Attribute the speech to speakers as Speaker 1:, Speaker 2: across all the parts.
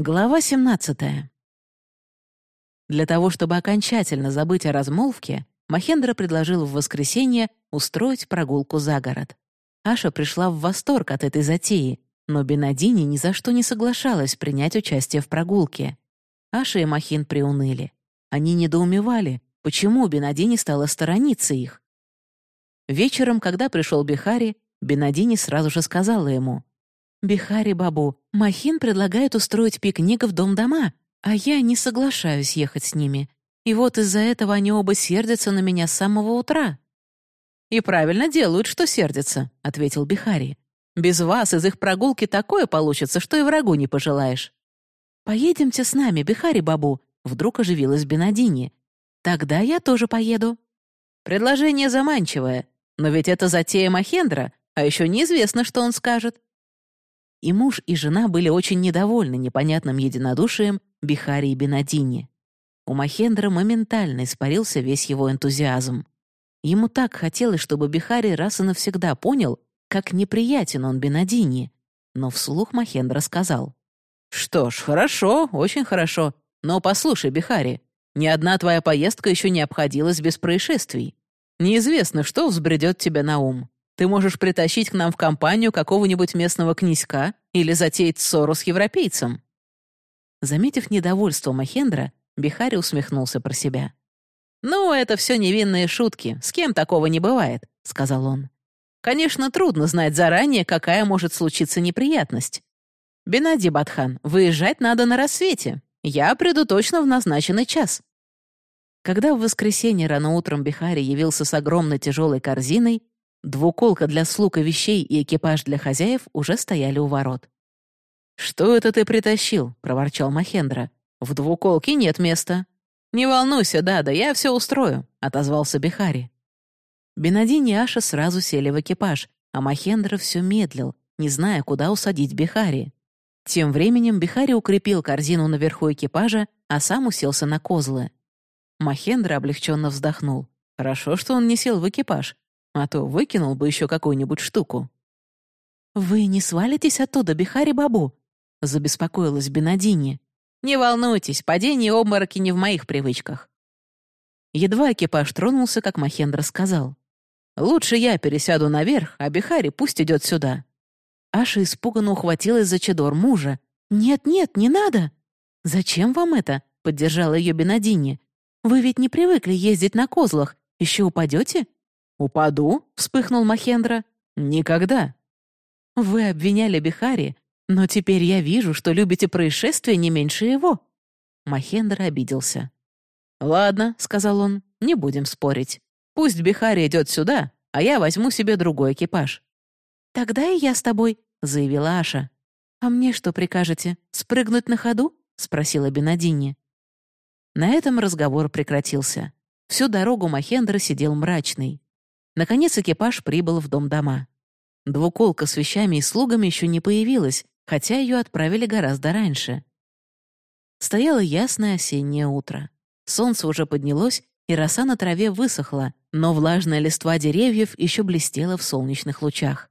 Speaker 1: Глава 17. Для того, чтобы окончательно забыть о размолвке, Махендра предложил в воскресенье устроить прогулку за город. Аша пришла в восторг от этой затеи, но Бенадини ни за что не соглашалась принять участие в прогулке. Аша и Махин приуныли. Они недоумевали, почему Бенадини стала сторониться их. Вечером, когда пришел Бихари, Бенадини сразу же сказала ему, «Бихари Бабу, Махин предлагает устроить пикник в дом-дома, а я не соглашаюсь ехать с ними. И вот из-за этого они оба сердятся на меня с самого утра». «И правильно делают, что сердятся», — ответил Бихари. «Без вас из их прогулки такое получится, что и врагу не пожелаешь». «Поедемте с нами, Бихари Бабу», — вдруг оживилась Бенадини. «Тогда я тоже поеду». Предложение заманчивое, но ведь это затея Махендра, а еще неизвестно, что он скажет. И муж, и жена были очень недовольны непонятным единодушием Бихари и Бенадини. У Махендра моментально испарился весь его энтузиазм. Ему так хотелось, чтобы Бихари раз и навсегда понял, как неприятен он Бенадини. Но вслух Махендра сказал. «Что ж, хорошо, очень хорошо. Но послушай, Бихари, ни одна твоя поездка еще не обходилась без происшествий. Неизвестно, что взбредет тебе на ум. Ты можешь притащить к нам в компанию какого-нибудь местного князька или затеять ссору с европейцем». Заметив недовольство Махендра, Бихари усмехнулся про себя. «Ну, это все невинные шутки, с кем такого не бывает», — сказал он. «Конечно, трудно знать заранее, какая может случиться неприятность. Бенади Батхан, выезжать надо на рассвете. Я приду точно в назначенный час». Когда в воскресенье рано утром Бихари явился с огромной тяжелой корзиной, Двуколка для слуг и вещей и экипаж для хозяев уже стояли у ворот. «Что это ты притащил?» — проворчал Махендра. «В двуколке нет места». «Не волнуйся, Дада, я все устрою», — отозвался Бихари. Бенадин и Аша сразу сели в экипаж, а Махендра все медлил, не зная, куда усадить Бихари. Тем временем Бихари укрепил корзину наверху экипажа, а сам уселся на козлы. Махендра облегченно вздохнул. Хорошо, что он не сел в экипаж, а то выкинул бы еще какую-нибудь штуку. «Вы не свалитесь оттуда, Бихари-бабу?» — забеспокоилась Бенадини. «Не волнуйтесь, падение обмороки не в моих привычках». Едва экипаж тронулся, как Махендра сказал. «Лучше я пересяду наверх, а Бихари пусть идет сюда». Аша испуганно ухватилась за чедор мужа. «Нет-нет, не надо!» «Зачем вам это?» — поддержала ее Бенадини. «Вы ведь не привыкли ездить на козлах. Еще упадете?» «Упаду?» — вспыхнул Махендра. «Никогда». «Вы обвиняли Бихари, но теперь я вижу, что любите происшествия не меньше его». Махендра обиделся. «Ладно», — сказал он, — «не будем спорить. Пусть Бихари идет сюда, а я возьму себе другой экипаж». «Тогда и я с тобой», — заявила Аша. «А мне что прикажете, спрыгнуть на ходу?» — спросила Бенадини. На этом разговор прекратился. Всю дорогу Махендра сидел мрачный. Наконец экипаж прибыл в дом дома. Двуколка с вещами и слугами еще не появилась, хотя ее отправили гораздо раньше. Стояло ясное осеннее утро. Солнце уже поднялось, и роса на траве высохла, но влажная листва деревьев еще блестела в солнечных лучах.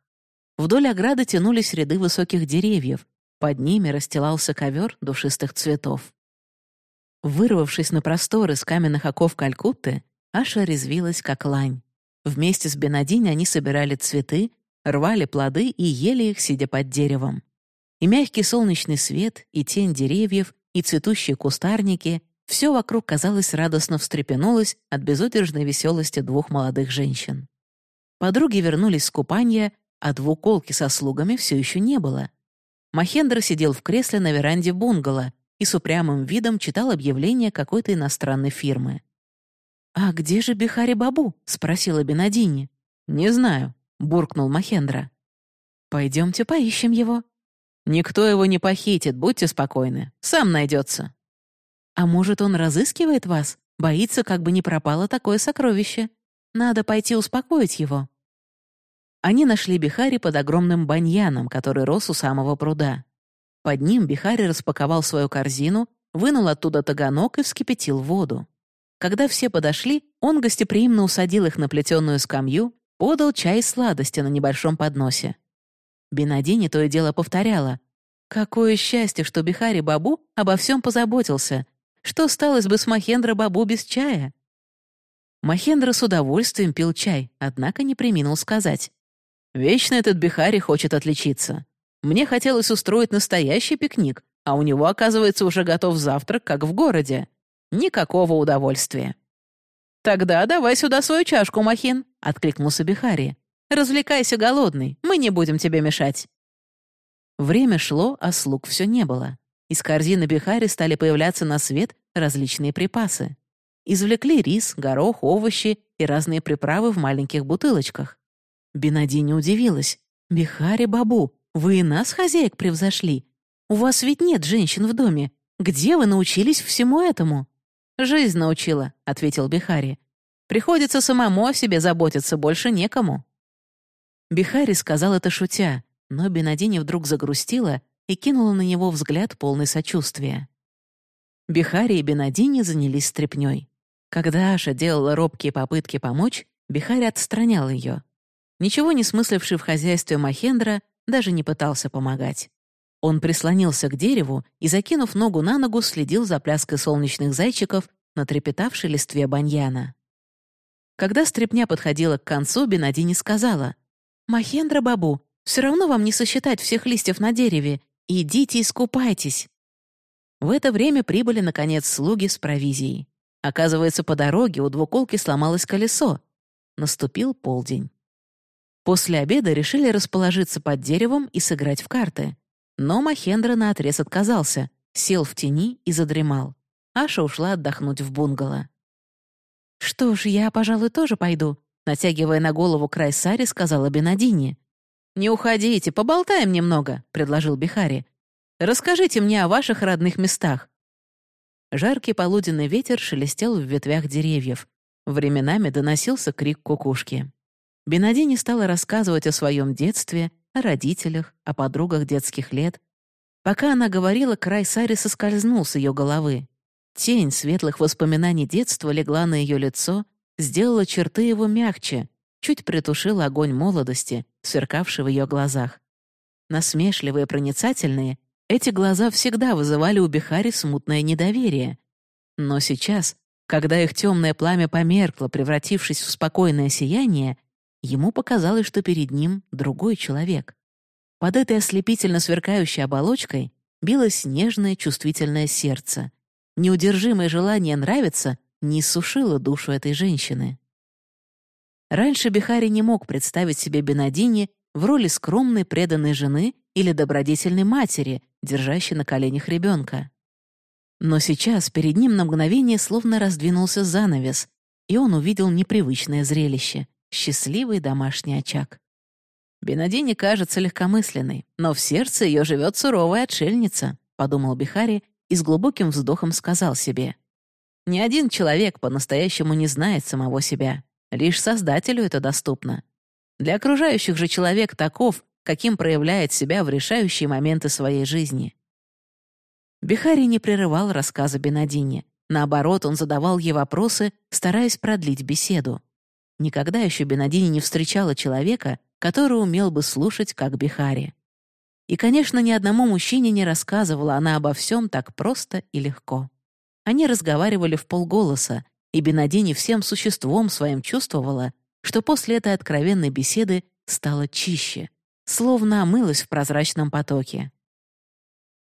Speaker 1: Вдоль ограды тянулись ряды высоких деревьев, под ними расстилался ковер душистых цветов. Вырвавшись на простор из каменных оков Калькутты, Аша резвилась, как лань. Вместе с Бенадинь они собирали цветы, рвали плоды и ели их, сидя под деревом. И мягкий солнечный свет, и тень деревьев, и цветущие кустарники — все вокруг, казалось, радостно встрепенулось от безудержной веселости двух молодых женщин. Подруги вернулись с купания, а двуколки со слугами все еще не было. Махендра сидел в кресле на веранде бунгало и с упрямым видом читал объявление какой-то иностранной фирмы. «А где же Бихари Бабу?» — спросила Бенадини. «Не знаю», — буркнул Махендра. «Пойдемте поищем его». «Никто его не похитит, будьте спокойны. Сам найдется». «А может, он разыскивает вас? Боится, как бы не пропало такое сокровище. Надо пойти успокоить его». Они нашли Бихари под огромным баньяном, который рос у самого пруда. Под ним Бихари распаковал свою корзину, вынул оттуда таганок и вскипятил воду. Когда все подошли, он гостеприимно усадил их на плетеную скамью, подал чай и сладости на небольшом подносе. Бенадини то и дело повторяла. Какое счастье, что Бихари Бабу обо всем позаботился. Что сталось бы с Махендра Бабу без чая? Махендра с удовольствием пил чай, однако не приминул сказать. «Вечно этот Бихари хочет отличиться. Мне хотелось устроить настоящий пикник, а у него, оказывается, уже готов завтрак, как в городе. Никакого удовольствия». «Тогда давай сюда свою чашку, Махин», — откликнулся Бихари. «Развлекайся голодный, мы не будем тебе мешать». Время шло, а слуг все не было. Из корзины Бихари стали появляться на свет различные припасы. Извлекли рис, горох, овощи и разные приправы в маленьких бутылочках. Бенади не удивилась. «Бихари Бабу, вы и нас, хозяек, превзошли. У вас ведь нет женщин в доме. Где вы научились всему этому?» «Жизнь научила», — ответил Бихари. «Приходится самому о себе заботиться, больше некому». Бихари сказал это шутя, но Бенадини вдруг загрустила и кинула на него взгляд полный сочувствия. Бихари и Бенадини занялись стряпнёй. Когда Аша делала робкие попытки помочь, Бихари отстранял ее. Ничего не смысливший в хозяйстве Махендра даже не пытался помогать. Он прислонился к дереву и, закинув ногу на ногу, следил за пляской солнечных зайчиков на трепетавшей листве баньяна. Когда стряпня подходила к концу, Бенадини сказала, «Махендра Бабу, все равно вам не сосчитать всех листьев на дереве. Идите искупайтесь». В это время прибыли, наконец, слуги с провизией. Оказывается, по дороге у двуколки сломалось колесо. Наступил полдень. После обеда решили расположиться под деревом и сыграть в карты. Но Махендра наотрез отказался, сел в тени и задремал. Аша ушла отдохнуть в бунгало. «Что ж, я, пожалуй, тоже пойду», натягивая на голову край сари, сказала Бенадини. «Не уходите, поболтаем немного», — предложил Бихари. «Расскажите мне о ваших родных местах». Жаркий полуденный ветер шелестел в ветвях деревьев. Временами доносился крик кукушки. Бенадини стала рассказывать о своем детстве, о родителях, о подругах детских лет. Пока она говорила, край Сари соскользнул с ее головы. Тень светлых воспоминаний детства легла на ее лицо, сделала черты его мягче, чуть притушила огонь молодости, сверкавший в ее глазах. Насмешливые и проницательные, эти глаза всегда вызывали у Бихари смутное недоверие. Но сейчас, когда их темное пламя померкло, превратившись в спокойное сияние, ему показалось, что перед ним другой человек. Под этой ослепительно сверкающей оболочкой билось нежное чувствительное сердце. Неудержимое желание нравиться не сушило душу этой женщины. Раньше Бихари не мог представить себе Бенадини в роли скромной преданной жены или добродетельной матери, держащей на коленях ребенка. Но сейчас перед ним на мгновение словно раздвинулся занавес, и он увидел непривычное зрелище — счастливый домашний очаг. Бенадини кажется легкомысленной, но в сердце ее живет суровая отшельница, подумал Бихари и с глубоким вздохом сказал себе. Ни один человек по-настоящему не знает самого себя. Лишь Создателю это доступно. Для окружающих же человек таков, каким проявляет себя в решающие моменты своей жизни. Бихари не прерывал рассказа Бенадине. Наоборот, он задавал ей вопросы, стараясь продлить беседу. Никогда еще Бенадини не встречала человека, который умел бы слушать, как Бихари. И, конечно, ни одному мужчине не рассказывала она обо всем так просто и легко. Они разговаривали в полголоса, и Бенадини всем существом своим чувствовала, что после этой откровенной беседы стало чище, словно омылась в прозрачном потоке.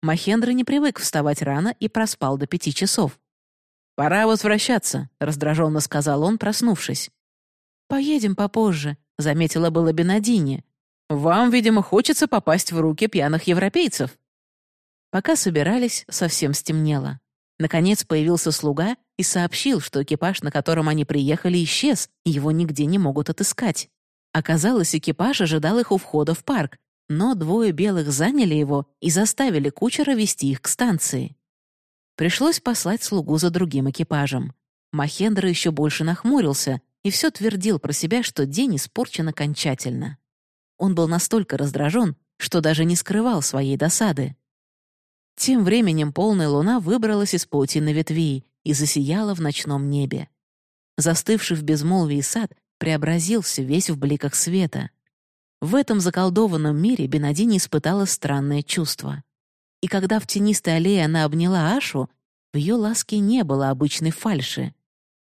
Speaker 1: Махендра не привык вставать рано и проспал до пяти часов. «Пора возвращаться», — раздраженно сказал он, проснувшись. «Поедем попозже», — заметила было Бенадини. «Вам, видимо, хочется попасть в руки пьяных европейцев». Пока собирались, совсем стемнело. Наконец появился слуга и сообщил, что экипаж, на котором они приехали, исчез, и его нигде не могут отыскать. Оказалось, экипаж ожидал их у входа в парк, но двое белых заняли его и заставили кучера вести их к станции. Пришлось послать слугу за другим экипажем. Махендра еще больше нахмурился и все твердил про себя, что день испорчен окончательно. Он был настолько раздражен, что даже не скрывал своей досады. Тем временем полная луна выбралась из паутины ветвей и засияла в ночном небе. Застывший в безмолвии сад преобразился весь в бликах света. В этом заколдованном мире Бенадини испытала странное чувство. И когда в тенистой аллее она обняла Ашу, в ее ласке не было обычной фальши.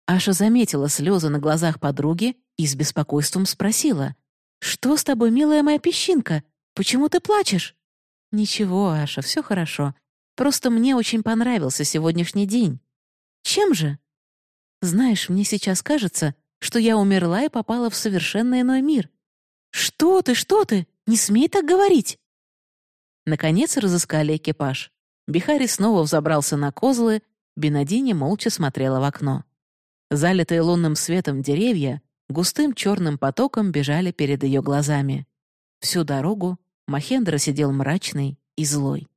Speaker 1: Аша заметила слезы на глазах подруги и с беспокойством спросила. «Что с тобой, милая моя песчинка? Почему ты плачешь?» «Ничего, Аша, все хорошо. Просто мне очень понравился сегодняшний день». «Чем же?» «Знаешь, мне сейчас кажется, что я умерла и попала в совершенно иной мир». «Что ты, что ты? Не смей так говорить!» Наконец разыскали экипаж. Бихари снова взобрался на козлы, Бенадини молча смотрела в окно. Залитые лунным светом деревья густым черным потоком бежали перед ее глазами. Всю дорогу Махендра сидел мрачный и злой.